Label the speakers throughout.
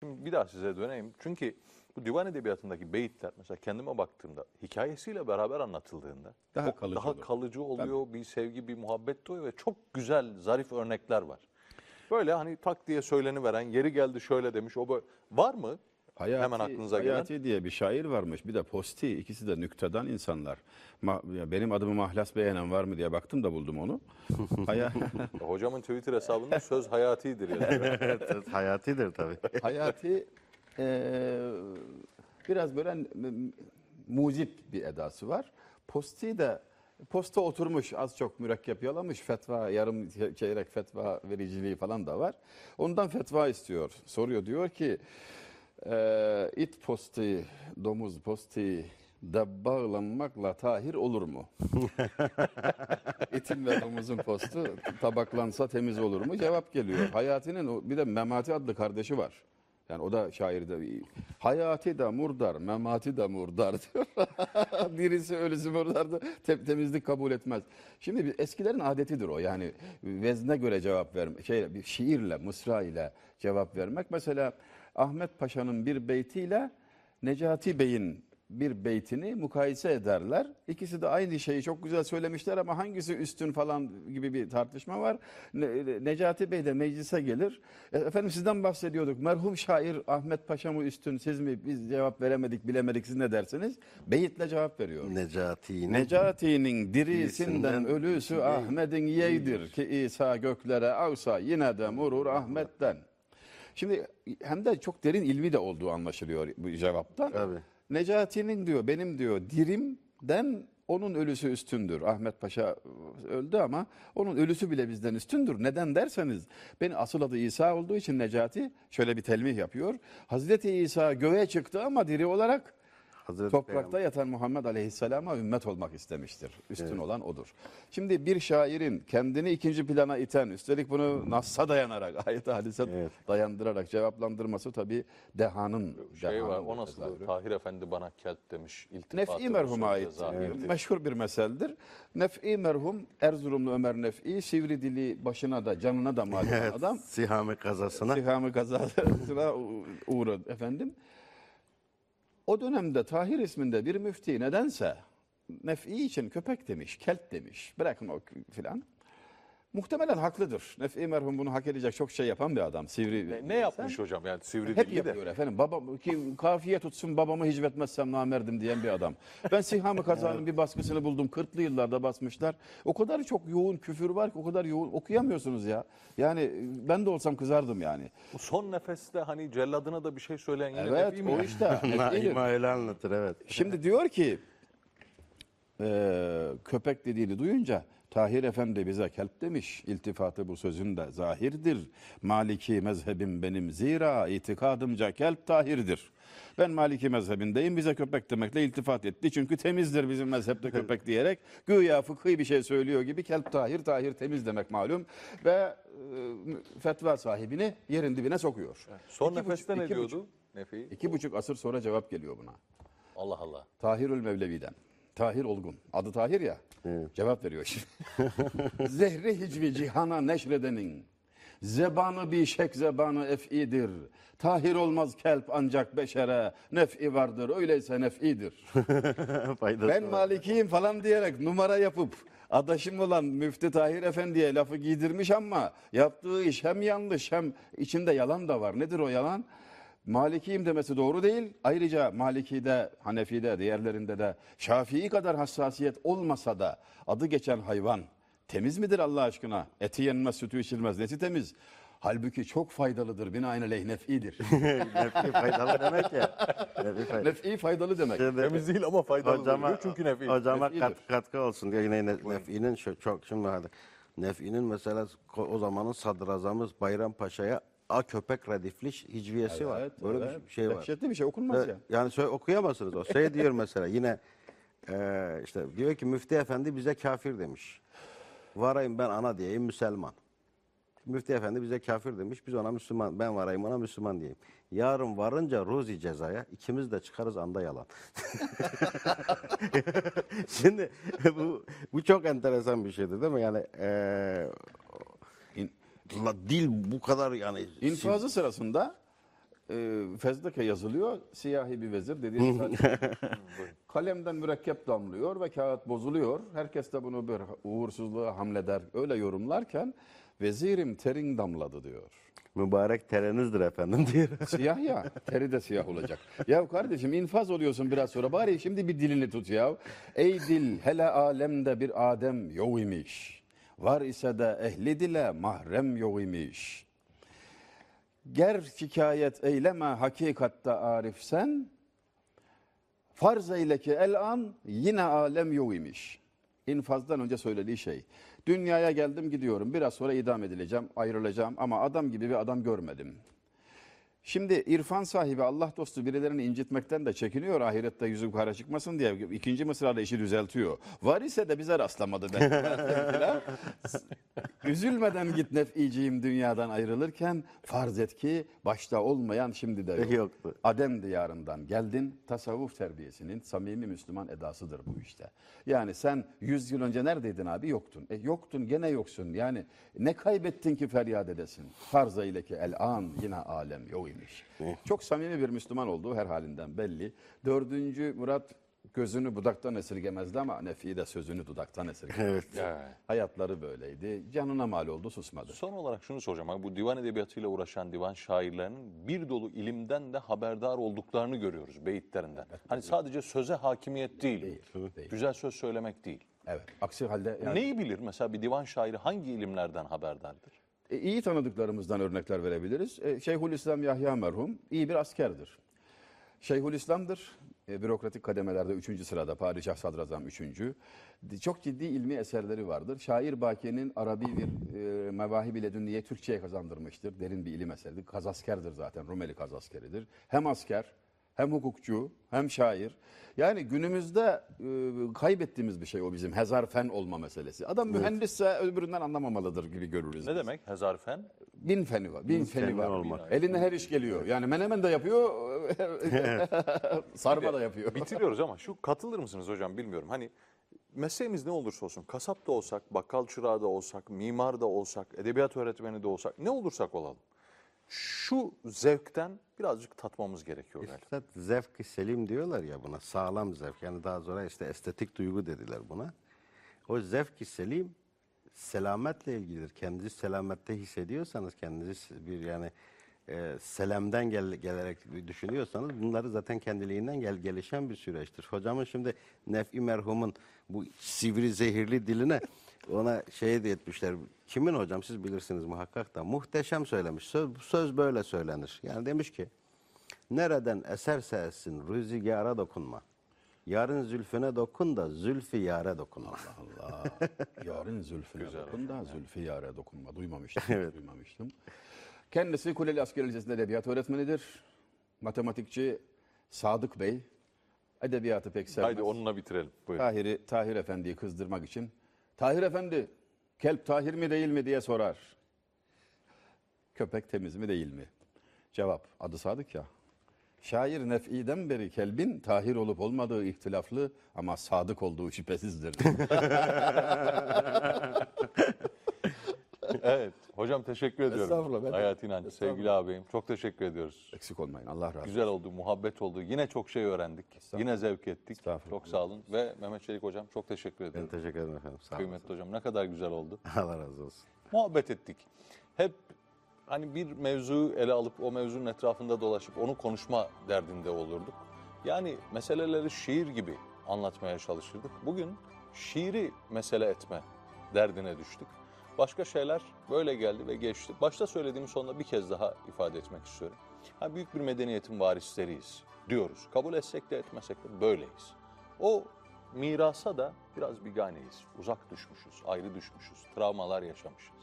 Speaker 1: Şimdi bir daha size döneyim. Çünkü bu divan edebiyatındaki beyitler mesela kendime baktığımda hikayesiyle beraber anlatıldığında
Speaker 2: Daha kalıcı
Speaker 1: daha
Speaker 2: olur.
Speaker 1: kalıcı oluyor. Bir sevgi, bir muhabbet doğuyor ve çok güzel, zarif örnekler var. Böyle hani tak diye söyleniveren, yeri geldi şöyle demiş. O böyle, var mı?
Speaker 2: Hayati,
Speaker 1: Hemen aklınıza gelen.
Speaker 2: Hayati diye bir şair varmış. Bir de Posti. ikisi de nüktedan insanlar. Ma- ya benim adımı mahlas beğenen var mı diye baktım da buldum onu. Haya,
Speaker 1: Hocamın Twitter hesabında söz hayatidir yazıyor.
Speaker 3: evet, hayatidir tabii.
Speaker 2: Hayati eee, biraz böyle m- m- muzip bir edası var. Posti de posta oturmuş az çok mürekkep yalamış fetva yarım çe- çeyrek fetva vericiliği falan da var. Ondan fetva istiyor. Soruyor diyor ki eee, it posti domuz posti da bağlanmakla tahir olur mu? İtin ve domuzun postu tabaklansa temiz olur mu? Cevap geliyor. Hayati'nin bir de Memati adlı kardeşi var. Yani o da şairde bir- Hayati da murdar, Memati da murdar diyor. Birisi ölüsü murdardı. Te- temizlik kabul etmez. Şimdi bir- eskilerin adetidir o. Yani vezne göre cevap vermek, şey bir şiirle, mısra ile cevap vermek. Mesela Ahmet Paşa'nın bir beytiyle Necati Bey'in bir beytini mukayese ederler. İkisi de aynı şeyi çok güzel söylemişler ama hangisi üstün falan gibi bir tartışma var. Ne- Necati Bey de meclise gelir. "E, Efendim sizden bahsediyorduk. Merhum şair Ahmet Paşa mı üstün siz mi? Biz cevap veremedik bilemedik siz ne dersiniz? Beyitle cevap veriyor.
Speaker 3: Necati'nin
Speaker 2: Necati'nin dirisinden
Speaker 3: Dirisinden
Speaker 2: ölüsü Ahmet'in yeydir ki İsa göklere avsa yine de murur Ahmet'ten. Şimdi hem de çok derin ilmi de olduğu anlaşılıyor bu cevapta.
Speaker 3: Tabii.
Speaker 2: Necati'nin diyor benim diyor dirimden onun ölüsü üstündür. Ahmet Paşa öldü ama onun ölüsü bile bizden üstündür. Neden derseniz ben asıl adı İsa olduğu için Necati şöyle bir telmih yapıyor. Hazreti İsa göğe çıktı ama diri olarak
Speaker 3: Hazreti
Speaker 2: Toprakta yatan Muhammed Aleyhisselam'a ümmet olmak istemiştir. Üstün olan odur. Şimdi bir şairin kendini ikinci plana iten, üstelik bunu Nass'a dayanarak, ayet hadise
Speaker 3: Evet.
Speaker 2: dayandırarak cevaplandırması tabii dehanın.
Speaker 1: Şey var,
Speaker 2: dehanın
Speaker 1: o nasıl?
Speaker 2: tezahürü.
Speaker 1: Tahir Efendi bana kelt demiş.
Speaker 2: Nef'i merhuma
Speaker 1: bu
Speaker 2: ait
Speaker 1: sözde zahirdir.
Speaker 2: meşhur bir meseldir. Nef'i merhum Erzurumlu Ömer Nef'i sivri dili başına da canına da mal olan
Speaker 3: Evet,
Speaker 2: adam.
Speaker 3: Sihame kazasına.
Speaker 2: Sihamı kazasına uğradı efendim. O dönemde Tahir isminde bir müfti nedense Nef'i için köpek demiş, kelp demiş. Bırakın o filan. Muhtemelen haklıdır. Nef'i merhum bunu hak edecek çok şey yapan bir adam. Sivri.
Speaker 1: Ne, ne yapmış hocam yani sivri
Speaker 2: Hep
Speaker 1: dilli de.
Speaker 2: yapıyor efendim. Babam ki kafiye tutsun babamı hicvetmezsem namerdim diyen bir adam. Ben Sihamı Kazan'ın bir baskısını buldum. 40'lı yıllarda basmışlar. O kadar çok yoğun küfür var ki o kadar yoğun okuyamıyorsunuz ya. Yani ben de olsam kızardım yani.
Speaker 1: Bu son nefeste hani celladına da bir şey söyleyen yine
Speaker 2: Evet
Speaker 1: Nef'i mi?
Speaker 2: o işte.
Speaker 3: Naima öyle anlatır evet.
Speaker 2: Şimdi diyor ki e, köpek dediğini duyunca Tahir Efendi bize kelp demiş. İltifatı bu sözün de zahirdir. Maliki mezhebim benim zira itikadımca kelp tahirdir. Ben Maliki mezhebindeyim bize köpek demekle iltifat etti. Çünkü temizdir bizim mezhepte köpek diyerek güya fıkhi bir şey söylüyor gibi kelp tahir, tahir temiz demek malum. Ve e, fetva sahibini yerin dibine sokuyor.
Speaker 1: Son
Speaker 2: İki
Speaker 1: nefeste
Speaker 2: buçuk-
Speaker 1: ne
Speaker 2: iki
Speaker 1: diyordu
Speaker 2: buçuk-? İki buçuk asır sonra cevap geliyor buna.
Speaker 1: Allah Allah.
Speaker 2: Tahirül Mevlevi'den. Tahir Olgun. Adı Tahir ya. Cevap veriyor şimdi. Zehri hicvi cihana neşredenin. Zebanı bir şek zebanı ef'idir. Tahir olmaz kelp ancak beşere. Nef'i vardır öyleyse nef'idir. Ben. Malikiyim falan diyerek numara yapıp adaşım olan Müftü Tahir Efendi'ye lafı giydirmiş ama yaptığı iş hem yanlış hem içinde yalan da var. Nedir o yalan? Malikiyim demesi doğru değil. Ayrıca Maliki'de, Hanefi'de, diğerlerinde de Şafii kadar hassasiyet olmasa da adı geçen hayvan temiz midir Allah aşkına? Eti yenmez, sütü içilmez, nesi temiz? Halbuki çok faydalıdır, binaenaleyh nef'idir.
Speaker 3: Nef'i faydalı demek ya. Nef'i faydalı.
Speaker 2: Nef'i faydalı demek.
Speaker 3: Şimdi
Speaker 1: Temiz değil ama faydalı
Speaker 3: hocama,
Speaker 1: diyor çünkü Nef'i.
Speaker 3: hocama
Speaker 2: Nef'idir.
Speaker 3: kat, katkı olsun diye yine ne- Nef'i'nin şu, çok şimdi hadi. Nef'i'nin mesela o zamanın sadrazamız Bayram Paşa'ya A köpek redifli hicviyesi var.
Speaker 2: Evet,
Speaker 3: Böyle
Speaker 2: evet.
Speaker 3: bir şey var.
Speaker 2: Dehşetli bir şey okunmaz ya.
Speaker 3: Yani söyle, okuyamazsınız o. Şey diyor mesela yine eee, işte diyor ki Müftü Efendi bize kafir demiş. Varayım ben ana diyeyim Müslüman. Müftü Efendi bize kafir demiş. Biz ona Müslüman, ben varayım ona Müslüman diyeyim. Yarın varınca Ruzi cezaya ikimiz de çıkarız anda yalan. Şimdi bu, bu çok enteresan bir şeydir değil mi? Yani la, dil bu kadar yani
Speaker 2: İnfazı sırasında e, fezleke yazılıyor. Siyahi bir vezir dediğiniz. Kalemden mürekkep damlıyor ve kağıt bozuluyor. Herkes de bunu bir uğursuzluğa hamleder. Öyle yorumlarken vezirim terin damladı diyor.
Speaker 3: Mübarek terenizdir efendim diyor.
Speaker 2: Siyah ya. Teri de siyah olacak. Ya kardeşim infaz oluyorsun biraz sonra. Bari şimdi bir dilini tut ya. Ey dil hele alemde bir Adem yok imiş. Var ise de ehli dile mahrem yok imiş. Ger şikayet eyleme hakikatta arif sen. Farz eyle ki el an yine alem yok imiş. İnfazdan önce söylediği şey. Dünyaya geldim gidiyorum. Biraz sonra idam edileceğim, ayrılacağım ama adam gibi bir adam görmedim. Şimdi irfan sahibi Allah dostu birilerini incitmekten de çekiniyor ahirette yüzü kara çıkmasın diye ikinci mısrada işi düzeltiyor. Var ise de bize rastlamadı ben. Üzülmeden git nef'iciyim dünyadan ayrılırken farz et ki başta olmayan şimdi de yok.
Speaker 3: Yoktu.
Speaker 2: Adem diyarından geldin. Tasavvuf terbiyesinin samimi Müslüman edasıdır bu işte. Yani sen 100 yıl önce neredeydin abi? Yoktun. E yoktun gene yoksun. Yani ne kaybettin ki feryat edesin? Farza ile ki el an yine alem yok imiş. Çok samimi bir Müslüman olduğu her halinden belli. Dördüncü Murat gözünü budaktan esirgemezdi ama Nefi de sözünü dudaktan esirgemezdi.
Speaker 3: Evet.
Speaker 1: Evet.
Speaker 2: Hayatları böyleydi. Canına mal oldu susmadı.
Speaker 1: Son olarak şunu soracağım. Bu divan edebiyatıyla uğraşan divan şairlerinin bir dolu ilimden de haberdar olduklarını görüyoruz beyitlerinden. Hani sadece söze hakimiyet değil,
Speaker 2: Değil, değil.
Speaker 1: güzel söz söylemek değil.
Speaker 2: Evet. Aksi halde yani
Speaker 1: Neyi bilir? Mesela bir divan şairi hangi ilimlerden haberdardır?
Speaker 2: E, iyi tanıdıklarımızdan örnekler verebiliriz. E, Şeyhülislam Yahya merhum iyi bir askerdir. Şeyhülislam'dır. E, bürokratik kademelerde üçüncü sırada Padişah Sadrazam üçüncü. Çok ciddi ilmi eserleri vardır. Şair Baki'nin Arabi bir e, mevahib ile dünniye Türkçe'ye kazandırmıştır. Derin bir ilim eseridir. Kazaskerdir zaten. Rumeli kazaskeridir. Hem asker hem hukukçu hem şair. Yani günümüzde e, kaybettiğimiz bir şey o bizim hezarfen olma meselesi. Adam mühendisse öbüründen anlamamalıdır gibi görürüz.
Speaker 1: Ne
Speaker 2: biz.
Speaker 1: demek? Hezarfen?
Speaker 2: Bin feni var. Bin, feni
Speaker 3: feni
Speaker 2: var.
Speaker 3: olmak.
Speaker 2: Eline her iş geliyor. Yani menemen de yapıyor, sarma da yapıyor.
Speaker 1: Bitiriyoruz ama şu katılır mısınız hocam bilmiyorum. Hani mesleğimiz ne olursa olsun, kasap da olsak, bakkal çırağı da olsak, mimar da olsak, edebiyat öğretmeni de olsak, ne olursak olalım. Şu zevkten birazcık tatmamız gerekiyor.
Speaker 3: Üstad zevk-i selim diyorlar ya buna. Sağlam zevk. Yani daha sonra işte estetik duygu dediler buna. O zevk-i selim selametle ilgilidir. Kendinizi selamette hissediyorsanız, kendinizi bir yani e, selamdan gel, gelerek düşünüyorsanız bunları zaten kendiliğinden gel, gelişen bir süreçtir. Hocamın şimdi Nef'i merhumun bu sivri zehirli diline ona şey de etmişler. Kimin hocam siz bilirsiniz muhakkak da muhteşem söylemiş. Söz, söz böyle söylenir. Yani demiş ki Nereden eserse essin rüzgara dokunma. Yarın zülfüne dokun da zülfü yare dokunma.
Speaker 2: Allah. Yarın zülfüne dokun da zülfü yare dokunma. Duymamıştım. Duymamıştım. Kendisi Kuleli Asker Lisesi'nde edebiyat öğretmenidir. Matematikçi Sadık Bey. Edebiyatı pek sevmez.
Speaker 1: Haydi onunla bitirelim. Buyurun.
Speaker 2: Tahir'i, Tahir Efendi'yi kızdırmak için Tahir Efendi kelp Tahir mi değil mi diye sorar. Köpek temiz mi değil mi? Cevap adı Sadık ya. Şair nef'iden beri kelbin tahir olup olmadığı ihtilaflı ama sadık olduğu şüphesizdir.
Speaker 1: Evet. Hocam teşekkür ediyorum.
Speaker 2: Estağfurullah, ben-
Speaker 1: Hayat İnanç, sevgili ağabeyim. Çok teşekkür ediyoruz.
Speaker 2: Eksik olmayın Allah razı olsun.
Speaker 1: Güzel oldu, muhabbet oldu. Yine çok şey öğrendik. Yine zevk ettik. Çok sağ olun. Ve Mehmet Çelik hocam çok teşekkür
Speaker 3: Ben
Speaker 1: ederim.
Speaker 3: teşekkür ederim efendim. Sağ.
Speaker 1: Kıymetli hocam ne kadar güzel oldu.
Speaker 3: Allah razı olsun.
Speaker 1: Muhabbet ettik. Hep hani bir mevzuyu ele alıp o mevzunun etrafında dolaşıp onu konuşma derdinde olurduk. Yani meseleleri şiir gibi anlatmaya çalışırdık. Bugün şiiri mesele etme derdine düştük. Başka şeyler böyle geldi ve geçti. Başta söylediğim sonunda bir kez daha ifade etmek istiyorum. Ha, büyük bir medeniyetin varisleriyiz diyoruz. Kabul etsek de etmesek de böyleyiz. O mirasa da biraz biganeyiz. Uzak düşmüşüz, ayrı düşmüşüz, travmalar yaşamışız.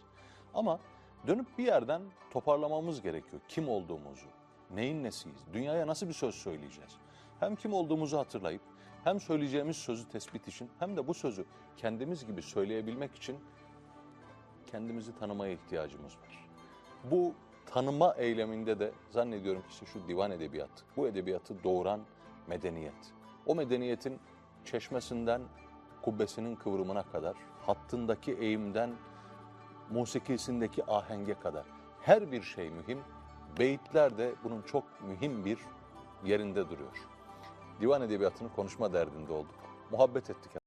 Speaker 1: Ama dönüp bir yerden toparlamamız gerekiyor. Kim olduğumuzu, neyin nesiyiz, dünyaya nasıl bir söz söyleyeceğiz? Hem kim olduğumuzu hatırlayıp hem söyleyeceğimiz sözü tespit için hem de bu sözü kendimiz gibi söyleyebilmek için kendimizi tanımaya ihtiyacımız var. Bu tanıma eyleminde de zannediyorum ki işte şu divan edebiyatı, bu edebiyatı doğuran medeniyet. O medeniyetin çeşmesinden kubbesinin kıvrımına kadar, hattındaki eğimden musikisindeki ahenge kadar her bir şey mühim Beyitler de bunun çok mühim bir yerinde duruyor. Divan edebiyatını konuşma derdinde olduk. Muhabbet ettik.